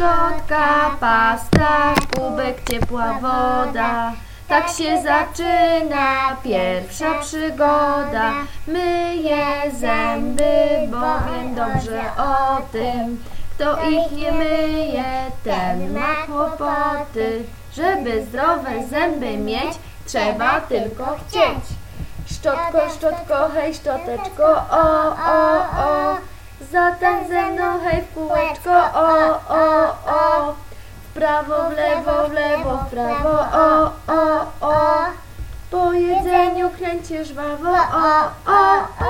szczotka, pasta, kubek, ciepła woda. Tak się zaczyna pierwsza przygoda. Myję zęby, bowiem dobrze o tym. Kto ich nie myje, ten ma kłopoty. Żeby zdrowe zęby mieć, trzeba tylko chcieć. Szczotko, szczotko, hej, szczoteczko, o, o, o. Zatań ze mną, hej, w kółeczko, prawo, w lewo, w lewo, w prawo, o, o, o. Po jedzeniu kręcisz żwawo, o, o, o.